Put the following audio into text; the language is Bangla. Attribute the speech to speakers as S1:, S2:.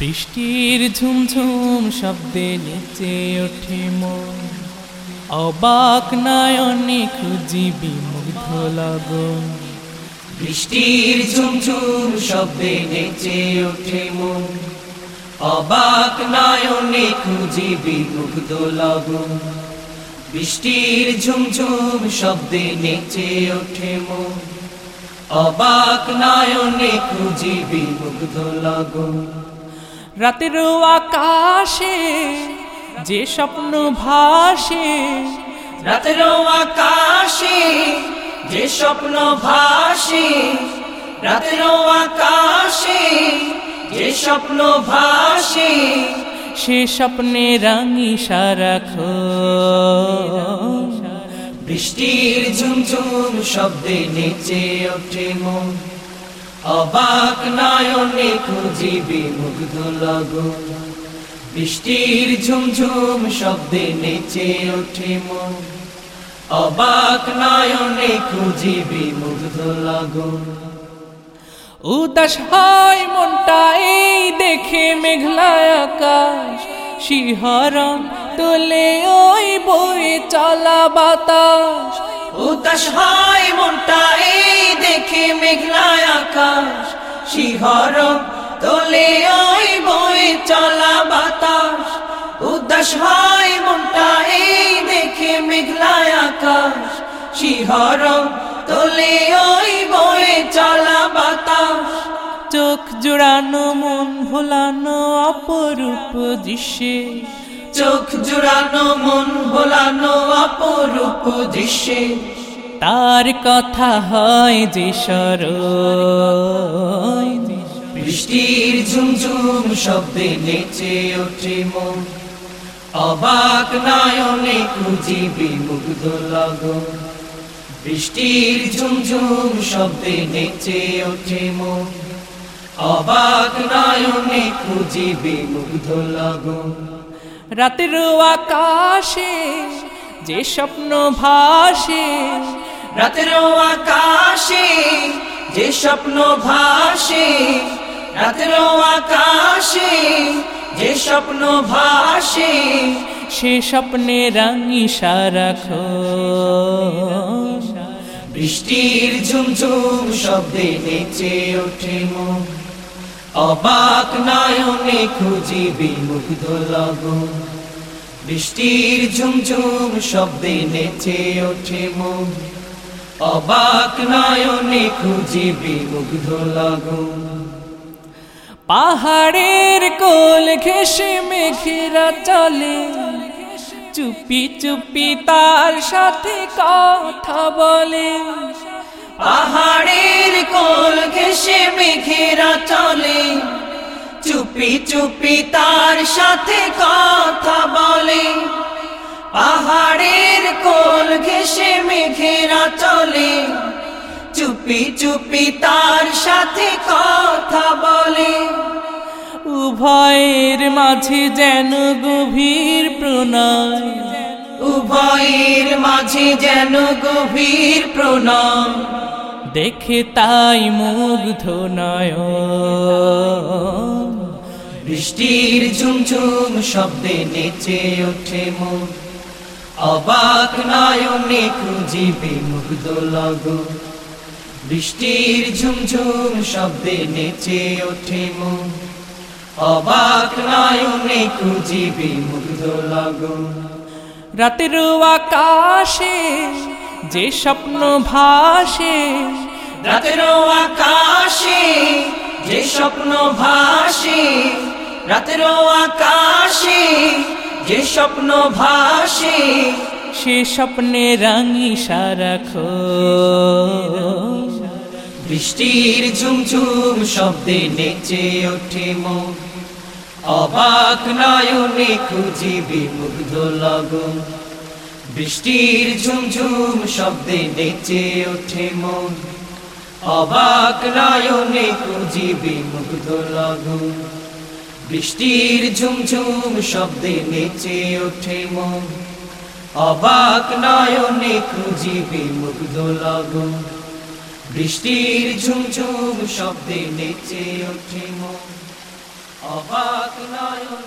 S1: বৃষ্টির ঝুমঝুম শব্দে নেচে ওঠে মন। অবাক নয়নে খুঁজিবি মুগ্ধ লগন।
S2: বৃষ্টির ঝুমঝুম শব্দে নেচে ওঠে মন। অবাক নয়নে খুঁজিবি মুগ্ধ লগন। বৃষ্টির ঝুমঝুম শব্দে নেচে ওঠে মন। অবাক নয়নে খুঁজিবি বিমুগ্ধ লগন।
S1: রাতের আকাশে যে স্বপ্ন ভাসে,
S2: রাতের আকাশে যে স্বপ্ন ভাসে, রাতের আকাশে যে স্বপ্ন ভাসে,
S1: সে স্বপ্নে রাঙি সারাখ
S2: বৃষ্টির ঝুমঝুম শব্দে নেচে ওঠে মন। অবাক নয়নে খুঁজিবি মুগ্ধ লগন বৃষ্টির ঝুমঝুম শব্দে নেচে ওঠে মন। অবাক নয়নে খুঁজিবি মুগ্ধ লগন
S1: উদাস হয় মনটা এই দেখে মেঘলা আকাশ। শিহরণ তোলে ওই বই চলা বাতাস।
S2: উদাস হয় মনটা দেখে মেঘলা আকাশ শিহর তোলে ওই বই চলা বাতাস। উদাস হয় মনটা এই দেখে মেঘলা আকাশ শিহর তোলে ওই বই চলা বাতাস।
S1: চোখ জোড়ানো মন ভোলানো অপরূপ দৃশ্যে।
S2: চোখ জুড়ানো মন ভোলানো অপরূপ দৃশ্যে।
S1: তার কথা হয় যে সর
S2: বৃষ্টির ঝুমঝুম শব্দে নেচে ওঠে মন। অবাক নয়নে খুঁজিবি মুগ্ধ লগন। বৃষ্টির ঝুমঝুম শব্দে নেচে ওঠে মন। অবাক নয়নে খুঁজিবি মুগ্ধ লগন।
S1: রাতের আকাশে যে স্বপ্ন ভাসে
S2: রাতের আকাশে যে স্বপ্ন ভাসে, রাতের আকাশে যে স্বপ্ন ভাসে,
S1: সে স্বপ্নে রাঙি সারাখ
S2: বৃষ্টির ঝুমঝুম শব্দে নেচে ওঠে মন। অবাক নয়নে খুঁজিবি মুগ্ধ লগন। বৃষ্টির ঝুমঝুম শব্দে নেচে ওঠে মন। অবাক নয়নে খুঁজিবি মুগ্ধ লগন।
S1: পাহাড়ের কোল ঘেসে মেঘেরা চলে। চুপি চুপি তার সাথে কথা বলে।
S2: পাহাড়ের কোল ঘেসে মেঘেরা চলে। চুপি চুপি তার সাথে কথা বলে। পাহাড়ের কোল ঘেসে মেঘেরা চলে। চুপি চুপি তার সাথে কথা বলে।
S1: উভয়ের মাঝে যেন গভীর প্রণয়।
S2: উভয়ের মাঝে যেন গভীর প্রণাম
S1: দেখে তাই মুগ্ধ নয়
S2: বৃষ্টির ঝুমঝুম শব্দে নেচে ওঠে মন। অবাক নয়নে খুঁজিবি মুগ্ধ লগন বৃষ্টির ঝুমঝুম শব্দে নেচে ওঠে মন। অবাক নয়নে খুঁজিবি মুগ্ধ লগন
S1: রাতের আকাশে যে স্বপ্ন ভাসে,
S2: রাতের আকাশে যে স্বপ্ন ভাসে, রাতের আকাশে যে স্বপ্ন ভাসে
S1: সে স্বপ্নে রাঙি সারাখ
S2: বৃষ্টির ঝুমঝুম শব্দে নেচে ওঠে মন। অবাক নয়নে খুঁজিবি মুগ্ধ লগন। বৃষ্টির ঝুমঝুম শব্দে নেচে ওঠে মন। অবাক নয়নে খুঁজিবি মুগ্ধ লগন। বৃষ্টির ঝুমঝুম শব্দে নেচে ওঠে মন। অবাক নয়নে খুঁজিবে মুগ্ধ লগন। বৃষ্টির ঝুমঝুম শব্দে নেচে ওঠে মন। অবাক নয়ন